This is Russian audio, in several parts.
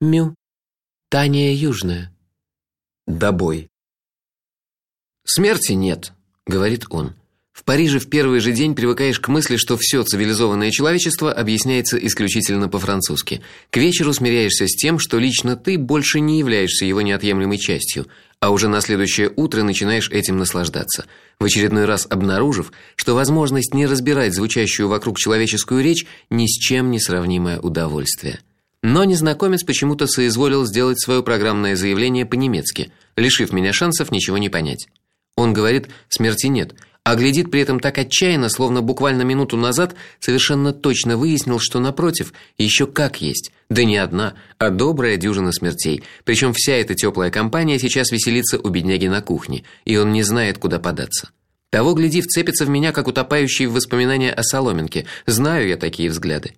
Мю. Таня Южная. Добой. Смерти нет, говорит он. В Париже в первый же день привыкаешь к мысли, что все цивилизованное человечество объясняется исключительно по-французски. К вечеру смиряешься с тем, что лично ты больше не являешься его неотъемлемой частью, а уже на следующее утро начинаешь этим наслаждаться. В очередной раз обнаружив, что возможность не разбирать звучащую вокруг человеческую речь ни с чем не сравнимое удовольствие. Но незнакомец почему-то соизволил сделать свое программное заявление по-немецки, лишив меня шансов ничего не понять. Он говорит: "Смерти нет", а глядит при этом так отчаянно, словно буквально минуту назад совершенно точно выяснил, что напротив еще как есть. Да не одна, а добрая дюжина смертей. Причем вся эта теплая компания сейчас веселится у бедняги на кухне, и он не знает, куда податься. Того гляди, вцепится в меня, как утопающий в воспоминания о соломинке. Знаю я такие взгляды.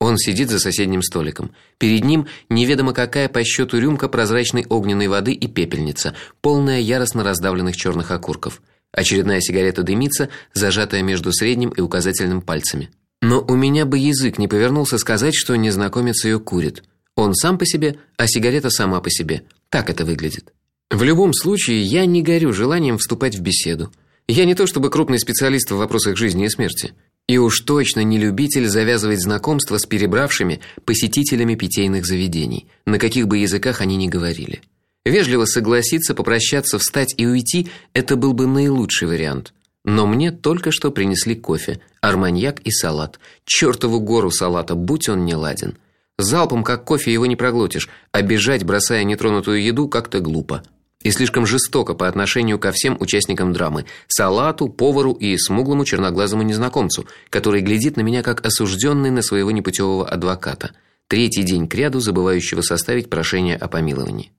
Он сидит за соседним столиком. Перед ним неведомо какая по счету рюмка прозрачной огненной воды и пепельница, полная яростно раздавленных черных окурков. Очередная сигарета дымится, зажатая между средним и указательным пальцами. Но у меня бы язык не повернулся сказать, что незнакомец ее курит. Он сам по себе, а сигарета сама по себе. Так это выглядит. В любом случае, я не горю желанием вступать в беседу. Я не то чтобы крупный специалист в вопросах жизни и смерти, и уж точно не любитель завязывать знакомства с перебравшими посетителями питейных заведений, на каких бы языках они ни говорили. Вежливо согласиться, попрощаться, встать и уйти это был бы наилучший вариант. Но мне только что принесли кофе, арманьяк и салат. Чёртову гору салата, будь он не ладен. Залпом как кофе его не проглотишь, а бежать, бросая нетронутую еду, как-то глупо. И слишком жестоко по отношению ко всем участникам драмы: салату, повару и смуглому черноглазому незнакомцу, который глядит на меня как осужденный на своего непутевого адвоката, третий день кряду забывающего составить прошение о помиловании.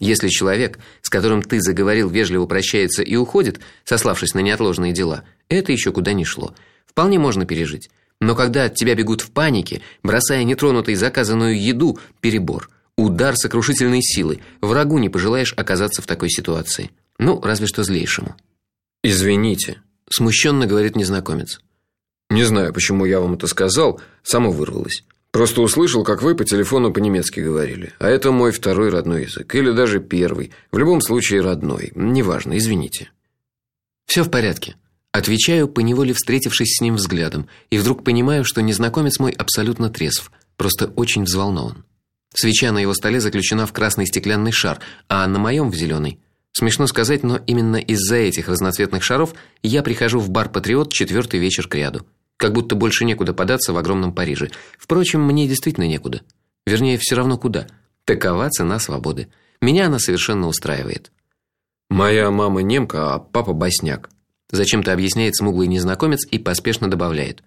Если человек, с которым ты заговорил, вежливо прощается и уходит, сославшись на неотложные дела, это еще куда ни шло. Вполне можно пережить. Но когда от тебя бегут в панике, бросая нетронутой заказанную еду, перебор. Удар сокрушительной силы. Врагу не пожелаешь оказаться в такой ситуации. Ну, разве что злейшему. Извините, смущенно говорит незнакомец. Не знаю, почему я вам это сказал, само вырвалось. Просто услышал, как вы по телефону по-немецки говорили. А это мой второй родной язык или даже первый. В любом случае родной. Неважно, извините. Все в порядке. Отвечаю, поневоле встретившись с ним взглядом, и вдруг понимаю, что незнакомец мой абсолютно трезв, просто очень взволнован. Свеча на его столе заключена в красный стеклянный шар, а на моем в зеленый. Смешно сказать, но именно из-за этих разноцветных шаров я прихожу в бар Патриот четвертый вечер кряду как будто больше некуда податься в огромном Париже. Впрочем, мне действительно некуда. Вернее, все равно куда. Такова цена свободы. Меня она совершенно устраивает. Моя мама немка, а папа босняк. Зачем-то объясняет смуглый незнакомец и поспешно добавляет: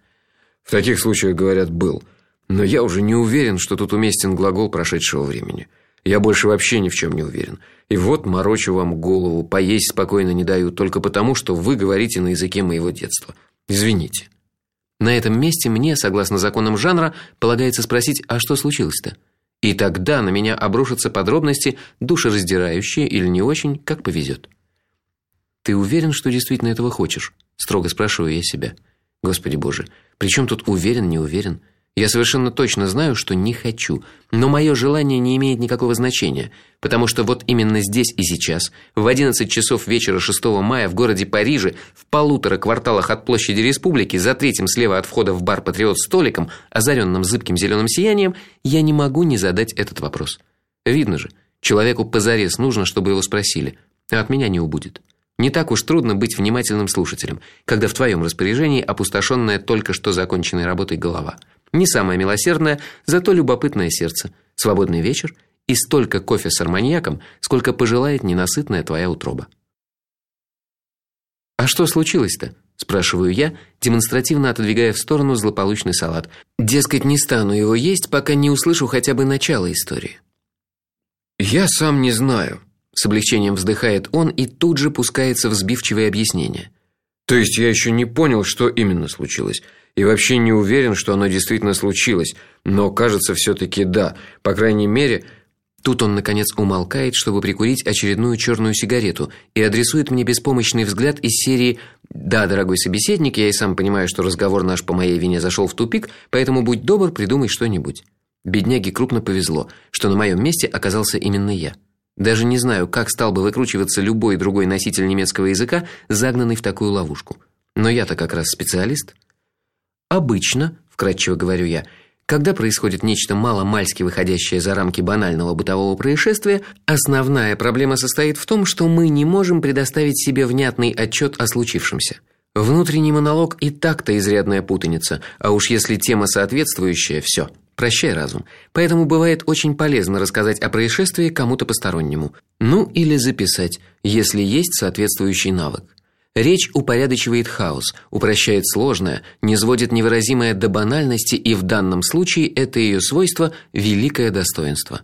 В таких случаях говорят был, но я уже не уверен, что тут уместен глагол прошедшего времени. Я больше вообще ни в чем не уверен. И вот морочу вам голову, поесть спокойно не даю только потому, что вы говорите на языке моего детства. Извините. На этом месте мне, согласно законам жанра, полагается спросить: "А что случилось-то?" И тогда на меня обрушатся подробности, душераздирающие или не очень, как повезет. Ты уверен, что действительно этого хочешь? строго спрашиваю я себя. Господи Боже, при чем тут уверен, не уверен? Я совершенно точно знаю, что не хочу, но мое желание не имеет никакого значения, потому что вот именно здесь и сейчас, в 11 часов вечера 6 мая в городе Париже, в полутора кварталах от площади Республики, за третьим слева от входа в бар Патриот столиком, озаренным зыбким зеленым сиянием, я не могу не задать этот вопрос. Видно же, человеку позарез нужно, чтобы его спросили, а от меня не убудет. Не так уж трудно быть внимательным слушателем, когда в твоем распоряжении опустошенная только что законченной работой голова. Не самое милосердное, зато любопытное сердце. Свободный вечер и столько кофе с арманьяком, сколько пожелает ненасытная твоя утроба. А что случилось-то? спрашиваю я, демонстративно отодвигая в сторону злополучный салат. Дескать, не стану его есть, пока не услышу хотя бы начало истории. Я сам не знаю, с облегчением вздыхает он и тут же пускается в сбивчивые объяснения. То есть я еще не понял, что именно случилось и вообще не уверен, что оно действительно случилось, но кажется все таки да. По крайней мере, Тут он наконец умолкает, чтобы прикурить очередную черную сигарету, и адресует мне беспомощный взгляд из серии: "Да, дорогой собеседник, я и сам понимаю, что разговор наш по моей вине зашел в тупик, поэтому будь добр, придумай что-нибудь". Бедняге крупно повезло, что на моем месте оказался именно я. Даже не знаю, как стал бы выкручиваться любой другой носитель немецкого языка, загнанный в такую ловушку. Но я-то как раз специалист. Обычно, вкратчиво говорю я, когда происходит нечто мало-мальски выходящее за рамки банального бытового происшествия, основная проблема состоит в том, что мы не можем предоставить себе внятный отчет о случившемся. Внутренний монолог и так-то изрядная путаница, а уж если тема соответствующая все, прощай разум. Поэтому бывает очень полезно рассказать о происшествии кому-то постороннему, ну или записать, если есть соответствующий навык. Речь упорядочивает хаос, упрощает сложное, низводит невыразимое до банальности, и в данном случае это ее свойство великое достоинство.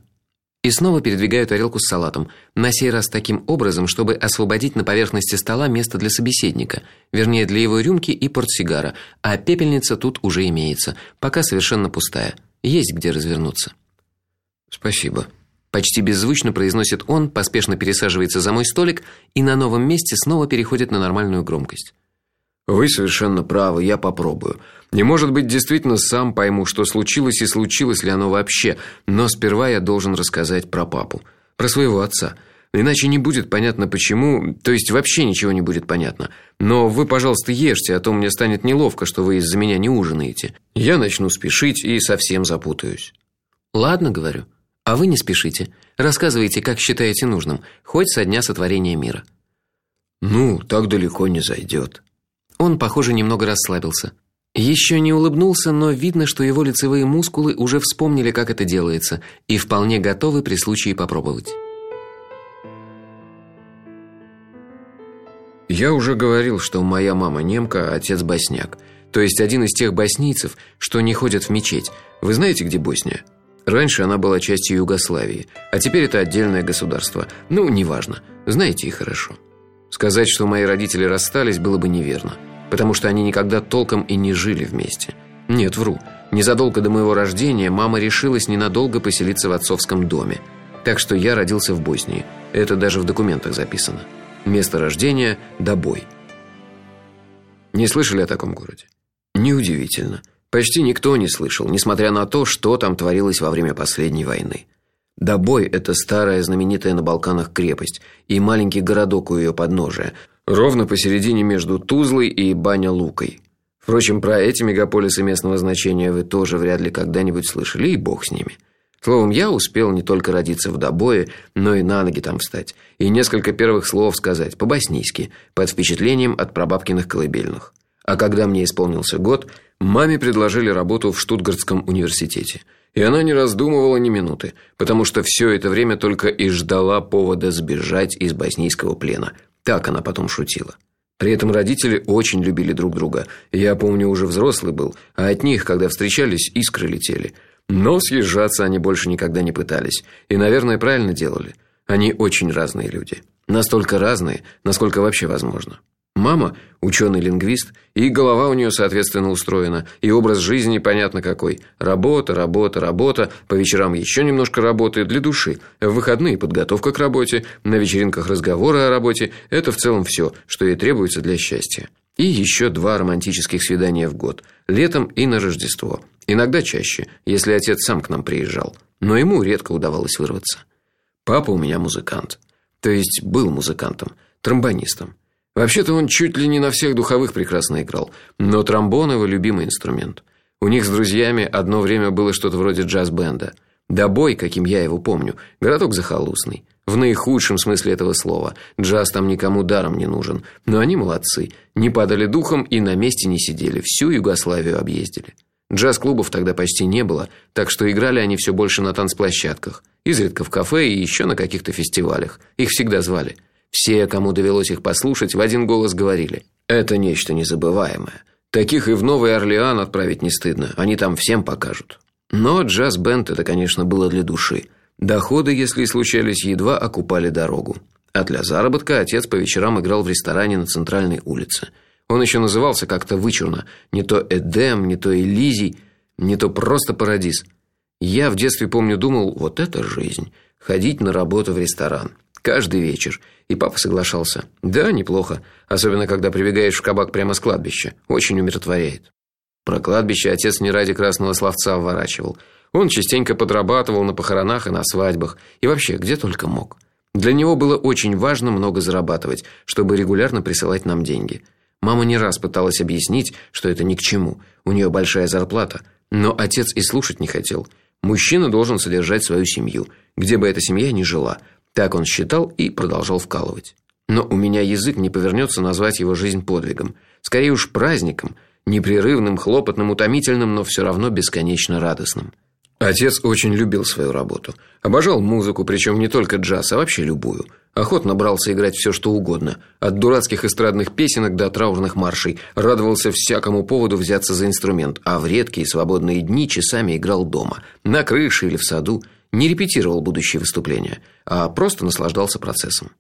И снова передвигаю тарелку с салатом, на сей раз таким образом, чтобы освободить на поверхности стола место для собеседника, вернее, для его рюмки и портсигара, а пепельница тут уже имеется, пока совершенно пустая. Есть где развернуться. Спасибо. Почти беззвучно произносит он, поспешно пересаживается за мой столик и на новом месте снова переходит на нормальную громкость. Вы совершенно правы, я попробую. Не может быть, действительно сам пойму, что случилось и случилось ли оно вообще, но сперва я должен рассказать про папу, про своего отца. Иначе не будет понятно почему, то есть вообще ничего не будет понятно. Но вы, пожалуйста, ешьте, а то мне станет неловко, что вы из-за меня не ужинаете. Я начну спешить и совсем запутаюсь. Ладно, говорю. А вы не спешите. Рассказывайте, как считаете нужным, хоть со дня сотворения мира. Ну, так далеко не зайдет. Он, похоже, немного расслабился. Еще не улыбнулся, но видно, что его лицевые мускулы уже вспомнили, как это делается, и вполне готовы при случае попробовать. Я уже говорил, что моя мама немка, а отец босняк. То есть один из тех боснийцев, что не ходят в мечеть. Вы знаете, где Босния? Раньше она была частью Югославии, а теперь это отдельное государство. Ну, неважно. Знаете и хорошо. Сказать, что мои родители расстались, было бы неверно, потому что они никогда толком и не жили вместе. Нет, вру. Незадолго до моего рождения мама решилась ненадолго поселиться в отцовском доме. Так что я родился в Боснии. Это даже в документах записано. Место рождения Добой. Не слышали о таком городе? Неудивительно. Почти никто не слышал, несмотря на то, что там творилось во время последней войны. Добой это старая знаменитая на Балканах крепость и маленький городок у ее подножия, ровно посередине между Тузлой и Баня-Лукой. Впрочем, про эти мегаполисы местного значения вы тоже вряд ли когда-нибудь слышали, и бог с ними. Словом, я успел не только родиться в Добое, но и на ноги там встать, и несколько первых слов сказать по-боснийски, под впечатлением от прабабкиных колыбельных. А когда мне исполнился год, маме предложили работу в Штутгартском университете. И она не раздумывала ни минуты, потому что все это время только и ждала повода сбежать из боснийского плена. Так она потом шутила. При этом родители очень любили друг друга. Я помню, уже взрослый был, а от них, когда встречались, искры летели. Но съезжаться они больше никогда не пытались. И, наверное, правильно делали. Они очень разные люди. Настолько разные, насколько вообще возможно. Мама ученый лингвист, и голова у нее соответственно устроена, и образ жизни понятно какой. Работа, работа, работа, по вечерам еще немножко работы для души. В выходные подготовка к работе, на вечеринках разговоры о работе это в целом все, что ей требуется для счастья. И еще два романтических свидания в год, летом и на Рождество. Иногда чаще, если отец сам к нам приезжал, но ему редко удавалось вырваться. Папа у меня музыкант. То есть был музыкантом, тромбонистом. Вообще-то он чуть ли не на всех духовых прекрасно играл, но тромбон его любимый инструмент. У них с друзьями одно время было что-то вроде джаз-бенда. Добой, каким я его помню, городок захолустный. В наихудшем смысле этого слова. Джаз там никому даром не нужен. Но они молодцы. Не падали духом и на месте не сидели. Всю Югославию объездили. Джаз-клубов тогда почти не было, так что играли они все больше на танцплощадках, изредка в кафе и еще на каких-то фестивалях. Их всегда звали. Все, кому довелось их послушать, в один голос говорили: "Это нечто незабываемое. Таких и в Новый Орлеан отправить не стыдно. Они там всем покажут". Но джаз-бенд это, конечно, было для души. Доходы, если и случались, едва окупали дорогу. А для заработка отец по вечерам играл в ресторане на центральной улице. Он еще назывался как-то вычурно, не то Эдем, не то Элизий, не то просто Парадис. Я в детстве помню, думал: вот это жизнь ходить на работу в ресторан каждый вечер. И папа соглашался. Да, неплохо, особенно когда прибегаешь в кабак прямо с кладбища. Очень умиротворяет. Про кладбище отец не ради красного словца вворачивал. Он частенько подрабатывал на похоронах и на свадьбах, и вообще где только мог. Для него было очень важно много зарабатывать, чтобы регулярно присылать нам деньги. Мама не раз пыталась объяснить, что это ни к чему. У нее большая зарплата, но отец и слушать не хотел. Мужчина должен содержать свою семью, где бы эта семья ни жила. Так он считал и продолжал вкалывать. Но у меня язык не повернется назвать его жизнь подвигом, скорее уж праздником, непрерывным, хлопотным, утомительным, но все равно бесконечно радостным. Отец очень любил свою работу. Обожал музыку, причем не только джаз, а вообще любую. Охотно брался играть все что угодно, от дурацких эстрадных песенок до траурных маршей. Радовался всякому поводу взяться за инструмент, а в редкие свободные дни часами играл дома, на крыше или в саду. Не репетировал будущие выступления, а просто наслаждался процессом.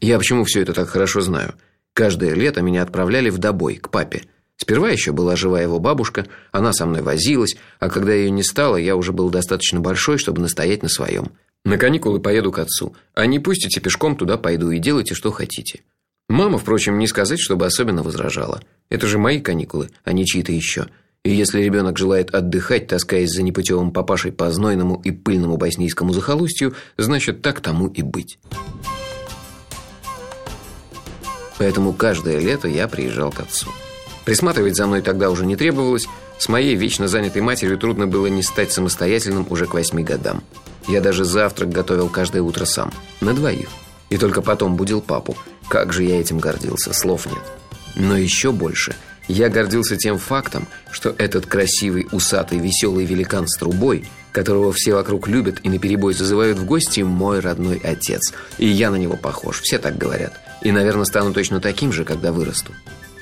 Я почему все это так хорошо знаю? Каждое лето меня отправляли в добой к папе. Сперва еще была жива его бабушка, она со мной возилась, а когда ее не стало, я уже был достаточно большой, чтобы настоять на своем. На каникулы поеду к отцу, а не пустите пешком туда пойду и делайте что хотите. Мама, впрочем, не сказать, чтобы особенно возражала. Это же мои каникулы, а не чьи-то еще. И если ребенок желает отдыхать, таскаясь за непутевым папашей по знойному и пыльному боснийскому захолустью, значит, так тому и быть. Поэтому каждое лето я приезжал к отцу. Присматривать за мной тогда уже не требовалось. С моей вечно занятой матерью трудно было не стать самостоятельным уже к восьми годам. Я даже завтрак готовил каждое утро сам, на двоих. И только потом будил папу. Как же я этим гордился, слов нет. Но еще больше я гордился тем фактом, что этот красивый, усатый, веселый великан с трубой, которого все вокруг любят и наперебой зазывают в гости, мой родной отец. И я на него похож, все так говорят. И, наверное, стану точно таким же, когда вырасту.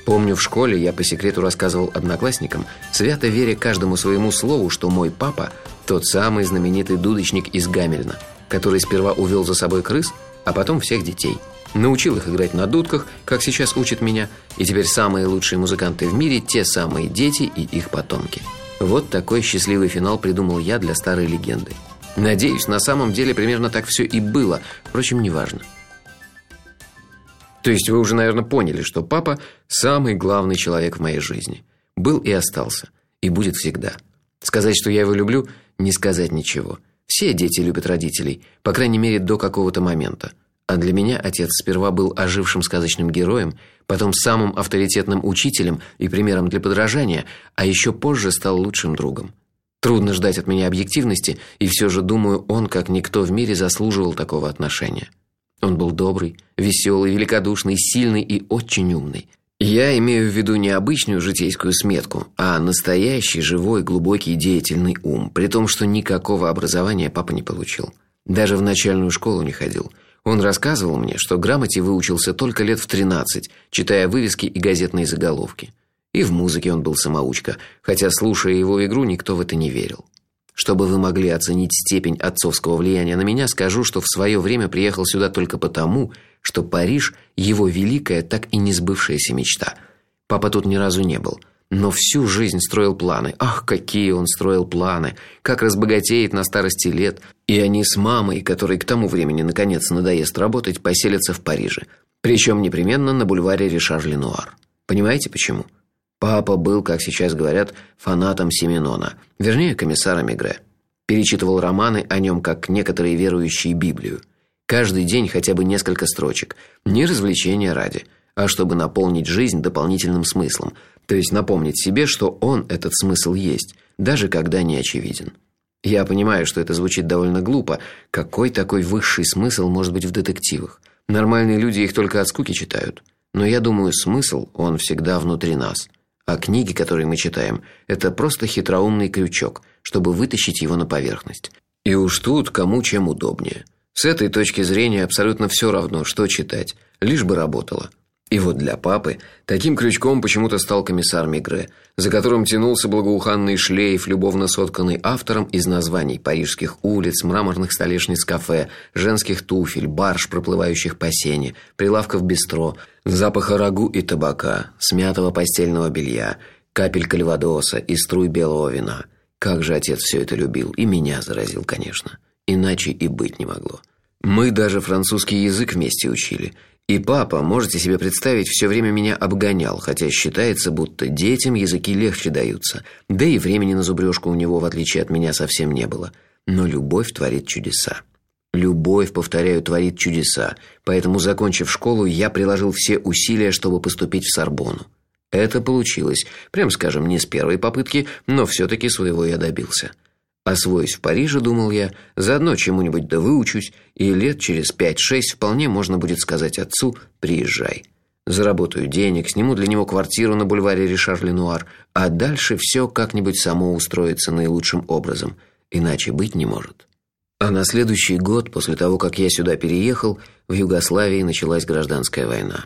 Помню, в школе я по секрету рассказывал одноклассникам, свято веря каждому своему слову, что мой папа тот самый знаменитый дудочник из Гамельна, который сперва увел за собой крыс, а потом всех детей. Научил их играть на дудках, как сейчас учит меня, и теперь самые лучшие музыканты в мире те самые дети и их потомки. Вот такой счастливый финал придумал я для старой легенды. Надеюсь, на самом деле примерно так все и было, впрочем, неважно. То есть вы уже, наверное, поняли, что папа самый главный человек в моей жизни. Был и остался, и будет всегда. Сказать, что я его люблю, не сказать ничего. Все дети любят родителей, по крайней мере, до какого-то момента. А для меня отец сперва был ожившим сказочным героем, потом самым авторитетным учителем и примером для подражания, а еще позже стал лучшим другом. Трудно ждать от меня объективности, и все же, думаю, он, как никто в мире, заслуживал такого отношения. Он был добрый, веселый, великодушный, сильный и очень умный. Я имею в виду не обычную житейскую сметку, а настоящий, живой, глубокий, деятельный ум, при том, что никакого образования папа не получил. Даже в начальную школу не ходил. Он рассказывал мне, что грамоте выучился только лет в 13, читая вывески и газетные заголовки. И в музыке он был самоучка, хотя слушая его игру, никто в это не верил. Чтобы вы могли оценить степень отцовского влияния на меня, скажу, что в свое время приехал сюда только потому, что Париж его великая, так и не сбывшаяся мечта. Папа тут ни разу не был, но всю жизнь строил планы. Ах, какие он строил планы, как разбогатеет на старости лет, и они с мамой, которой к тому времени наконец надоест работать, поселятся в Париже, причем непременно на бульваре Ришар-Ленуар. Понимаете почему? Папа был, как сейчас говорят, фанатом Симеона, вернее, комиссара Мегре. Перечитывал романы о нем, как некоторые верующие Библию. Каждый день хотя бы несколько строчек, не развлечения ради, а чтобы наполнить жизнь дополнительным смыслом, то есть напомнить себе, что он этот смысл есть, даже когда не очевиден. Я понимаю, что это звучит довольно глупо. Какой такой высший смысл может быть в детективах? Нормальные люди их только от скуки читают. Но я думаю, смысл он всегда внутри нас. А книги, которые мы читаем, это просто хитроумный крючок, чтобы вытащить его на поверхность. И уж тут кому чем удобнее. С этой точки зрения абсолютно все равно, что читать, лишь бы работало. И вот для папы таким крючком почему-то стал комиссар Мигре, за которым тянулся благоуханный шлейф, любовно сотканный автором из названий парижских улиц, мраморных столешниц кафе, женских туфель, барж, проплывающих по сене, прилавков бистро, запаха рагу и табака, смятого постельного белья, капель кальвадоса и струй белого вина. Как же отец все это любил, и меня заразил, конечно. Иначе и быть не могло. Мы даже французский язык вместе учили, И папа, можете себе представить, все время меня обгонял, хотя считается, будто детям языки легче даются. Да и времени на зубрежку у него в отличие от меня совсем не было. Но любовь творит чудеса. Любовь, повторяю, творит чудеса. Поэтому, закончив школу, я приложил все усилия, чтобы поступить в Сорбонну. Это получилось, прям скажем, не с первой попытки, но все таки своего я добился. Освоюсь в Париже, думал я, заодно чему-нибудь да выучусь, и лет через пять-шесть вполне можно будет сказать отцу: "Приезжай". Заработаю денег, сниму для него квартиру на бульваре Ришар-Ленуар, а дальше все как-нибудь само устроится наилучшим образом, иначе быть не может. А на следующий год, после того, как я сюда переехал, в Югославии началась гражданская война.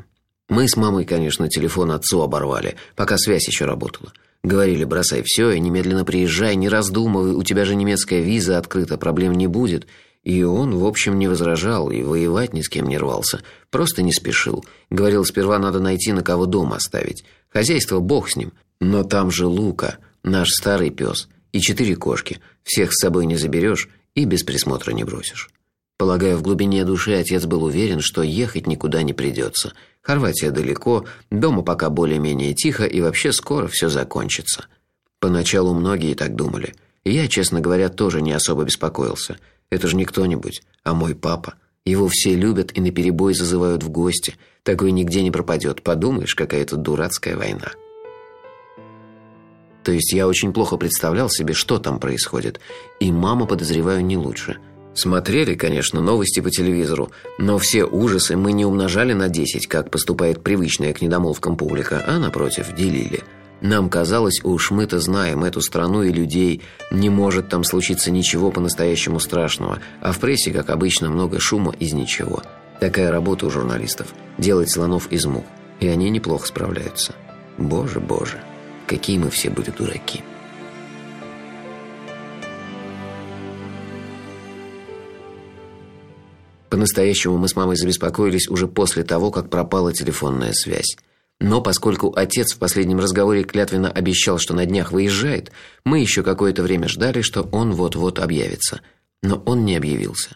Мы с мамой, конечно, телефон отцу оборвали, пока связь еще работала. Говорили: "Бросай все и немедленно приезжай, не раздумывай, у тебя же немецкая виза открыта, проблем не будет". И он, в общем, не возражал и воевать ни с кем не рвался, просто не спешил. Говорил: "Сперва надо найти на кого дом оставить. Хозяйство бог с ним, но там же Лука, наш старый пес, и четыре кошки. Всех с собой не заберешь и без присмотра не бросишь". Полагаю, в глубине души отец был уверен, что ехать никуда не придется. Хорватия далеко, дома пока более-менее тихо и вообще скоро все закончится. Поначалу многие так думали. Я, честно говоря, тоже не особо беспокоился. Это же не кто-нибудь, а мой папа. Его все любят и наперебой зазывают в гости. Такой нигде не пропадет. Подумаешь, какая-то дурацкая война. То есть я очень плохо представлял себе, что там происходит, и мама, подозреваю, не лучше. Смотрели, конечно, новости по телевизору, но все ужасы мы не умножали на 10, как поступает привычная к недомолвкам публика, а напротив, делили. Нам казалось, уж мы-то знаем эту страну и людей, не может там случиться ничего по-настоящему страшного, а в прессе, как обычно, много шума из ничего. Такая работа у журналистов делать слонов из мух, и они неплохо справляются. Боже, боже, какие мы все были дураки. По-настоящему мы с мамой забеспокоились уже после того, как пропала телефонная связь. Но поскольку отец в последнем разговоре клятвенно обещал, что на днях выезжает, мы еще какое-то время ждали, что он вот-вот объявится. Но он не объявился.